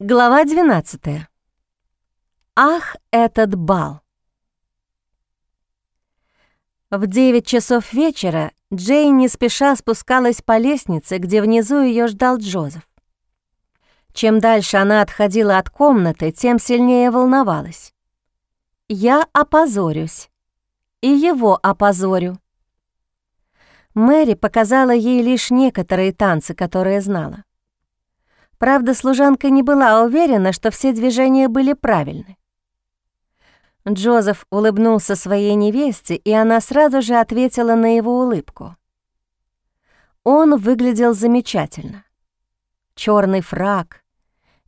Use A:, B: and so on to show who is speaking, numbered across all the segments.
A: Глава 12. Ах, этот бал! В 9 часов вечера Джейн не спеша спускалась по лестнице, где внизу ее ждал Джозеф. Чем дальше она отходила от комнаты, тем сильнее волновалась. «Я опозорюсь. И его опозорю». Мэри показала ей лишь некоторые танцы, которые знала. Правда, служанка не была уверена, что все движения были правильны. Джозеф улыбнулся своей невесте, и она сразу же ответила на его улыбку. Он выглядел замечательно. Черный фраг,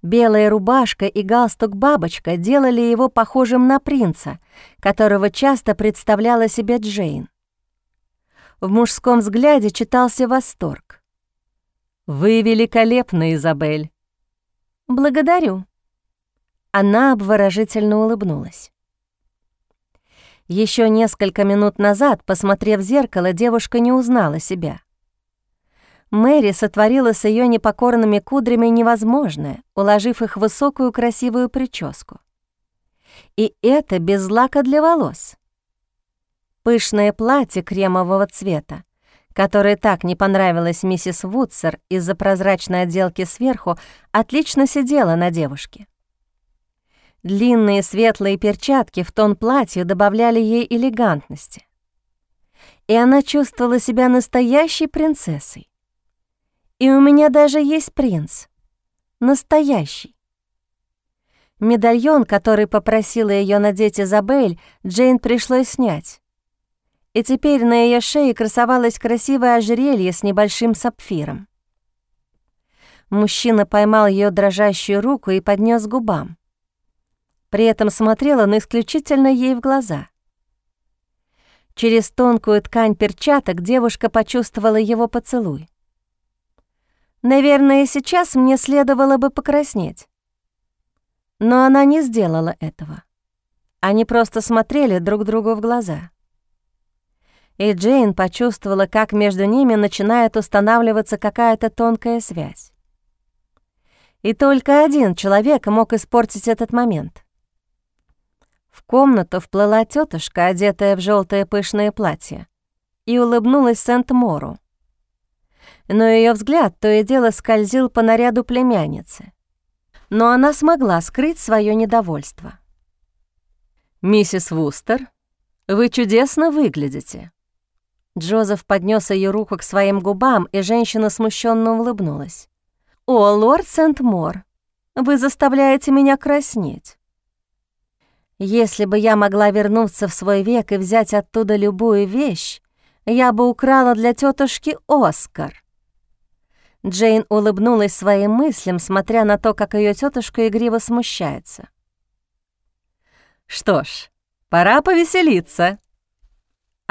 A: белая рубашка и галстук-бабочка делали его похожим на принца, которого часто представляла себе Джейн. В мужском взгляде читался восторг. «Вы великолепны, Изабель!» «Благодарю!» Она обворожительно улыбнулась. Еще несколько минут назад, посмотрев в зеркало, девушка не узнала себя. Мэри сотворила с ее непокорными кудрями невозможное, уложив их в высокую красивую прическу. И это без лака для волос. Пышное платье кремового цвета которая так не понравилась миссис Вудсер из-за прозрачной отделки сверху, отлично сидела на девушке. Длинные светлые перчатки в тон платью добавляли ей элегантности. И она чувствовала себя настоящей принцессой. И у меня даже есть принц. Настоящий. Медальон, который попросила ее надеть Изабель, Джейн пришлось снять и теперь на ее шее красовалось красивое ожерелье с небольшим сапфиром. Мужчина поймал ее дрожащую руку и поднес губам. При этом смотрел он исключительно ей в глаза. Через тонкую ткань перчаток девушка почувствовала его поцелуй. Наверное, сейчас мне следовало бы покраснеть. Но она не сделала этого. Они просто смотрели друг другу в глаза и Джейн почувствовала, как между ними начинает устанавливаться какая-то тонкая связь. И только один человек мог испортить этот момент. В комнату вплыла тетушка, одетая в желтое пышное платье, и улыбнулась Сент-Мору. Но ее взгляд то и дело скользил по наряду племянницы. Но она смогла скрыть свое недовольство. «Миссис Вустер, вы чудесно выглядите», Джозеф поднес ее руку к своим губам, и женщина смущенно улыбнулась. «О, лорд Сент-Мор, вы заставляете меня краснеть». «Если бы я могла вернуться в свой век и взять оттуда любую вещь, я бы украла для тетушки Оскар». Джейн улыбнулась своим мыслям, смотря на то, как ее тетушка игриво смущается. «Что ж, пора повеселиться»,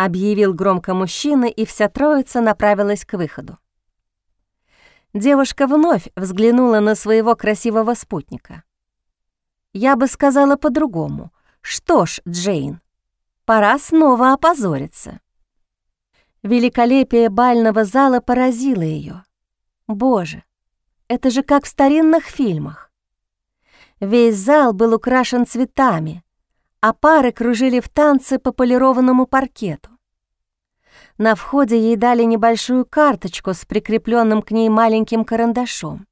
A: объявил громко мужчина, и вся троица направилась к выходу. Девушка вновь взглянула на своего красивого спутника. Я бы сказала по-другому. Что ж, Джейн, пора снова опозориться. Великолепие бального зала поразило ее. Боже, это же как в старинных фильмах. Весь зал был украшен цветами, а пары кружили в танце по полированному паркету. На входе ей дали небольшую карточку с прикрепленным к ней маленьким карандашом.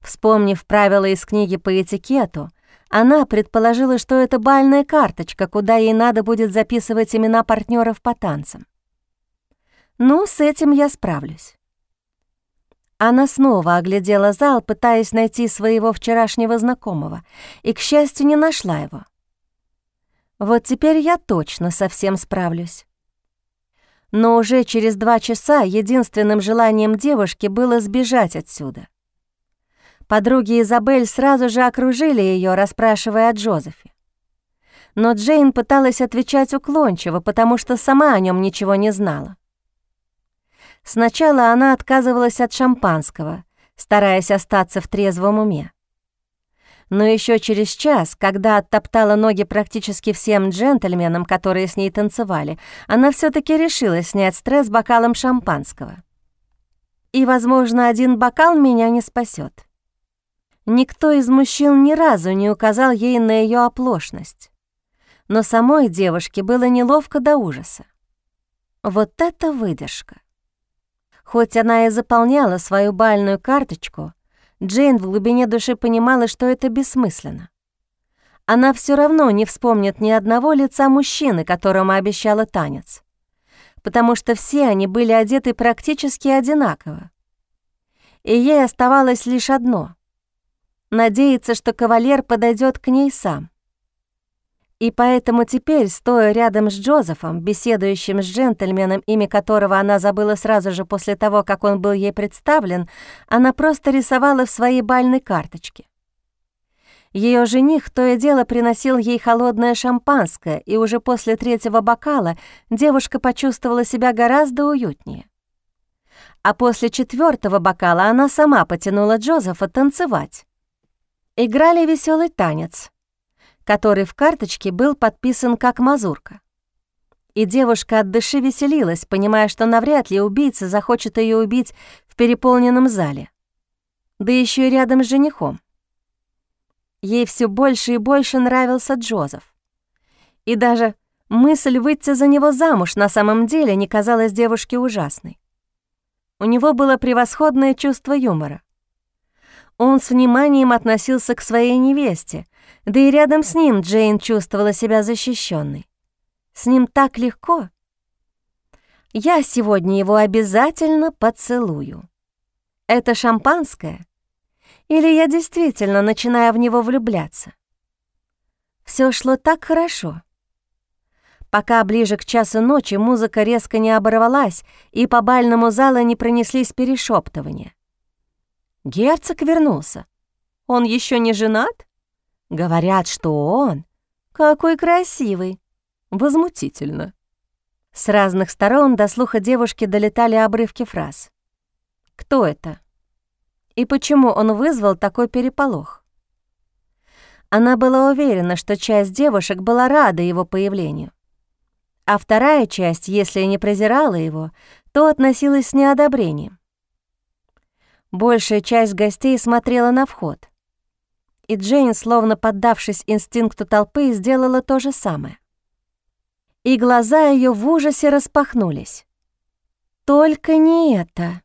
A: Вспомнив правила из книги по этикету, она предположила, что это бальная карточка, куда ей надо будет записывать имена партнеров по танцам. Ну, с этим я справлюсь. Она снова оглядела зал, пытаясь найти своего вчерашнего знакомого, и, к счастью, не нашла его. Вот теперь я точно совсем справлюсь. Но уже через два часа единственным желанием девушки было сбежать отсюда. Подруги Изабель сразу же окружили ее, расспрашивая о Джозефе. Но Джейн пыталась отвечать уклончиво, потому что сама о нем ничего не знала. Сначала она отказывалась от шампанского, стараясь остаться в трезвом уме но еще через час, когда оттоптала ноги практически всем джентльменам, которые с ней танцевали, она все таки решила снять стресс бокалом шампанского. И, возможно, один бокал меня не спасет. Никто из мужчин ни разу не указал ей на ее оплошность. Но самой девушке было неловко до ужаса. Вот это выдержка! Хоть она и заполняла свою бальную карточку, Джейн в глубине души понимала, что это бессмысленно. Она все равно не вспомнит ни одного лица мужчины, которому обещала танец, потому что все они были одеты практически одинаково. И ей оставалось лишь одно надеется, что кавалер подойдет к ней сам. И поэтому теперь, стоя рядом с Джозефом, беседующим с джентльменом, имя которого она забыла сразу же после того, как он был ей представлен, она просто рисовала в своей бальной карточке. Ее жених то и дело приносил ей холодное шампанское, и уже после третьего бокала девушка почувствовала себя гораздо уютнее. А после четвертого бокала она сама потянула Джозефа танцевать играли веселый танец, который в карточке был подписан как мазурка. И девушка от души веселилась, понимая, что навряд ли убийца захочет ее убить в переполненном зале. Да еще и рядом с женихом. Ей все больше и больше нравился Джозеф. И даже мысль выйти за него замуж на самом деле не казалась девушке ужасной. У него было превосходное чувство юмора. Он с вниманием относился к своей невесте, да и рядом с ним Джейн чувствовала себя защищенной. С ним так легко. Я сегодня его обязательно поцелую. Это шампанское? Или я действительно начинаю в него влюбляться? Все шло так хорошо. Пока ближе к часу ночи музыка резко не оборвалась, и по бальному залу не пронеслись перешептывания. Герцог вернулся. Он еще не женат? Говорят, что он. Какой красивый. Возмутительно. С разных сторон до слуха девушки долетали обрывки фраз. Кто это? И почему он вызвал такой переполох? Она была уверена, что часть девушек была рада его появлению. А вторая часть, если не презирала его, то относилась с неодобрением. Большая часть гостей смотрела на вход. И Джейн, словно поддавшись инстинкту толпы, сделала то же самое. И глаза ее в ужасе распахнулись. «Только не это!»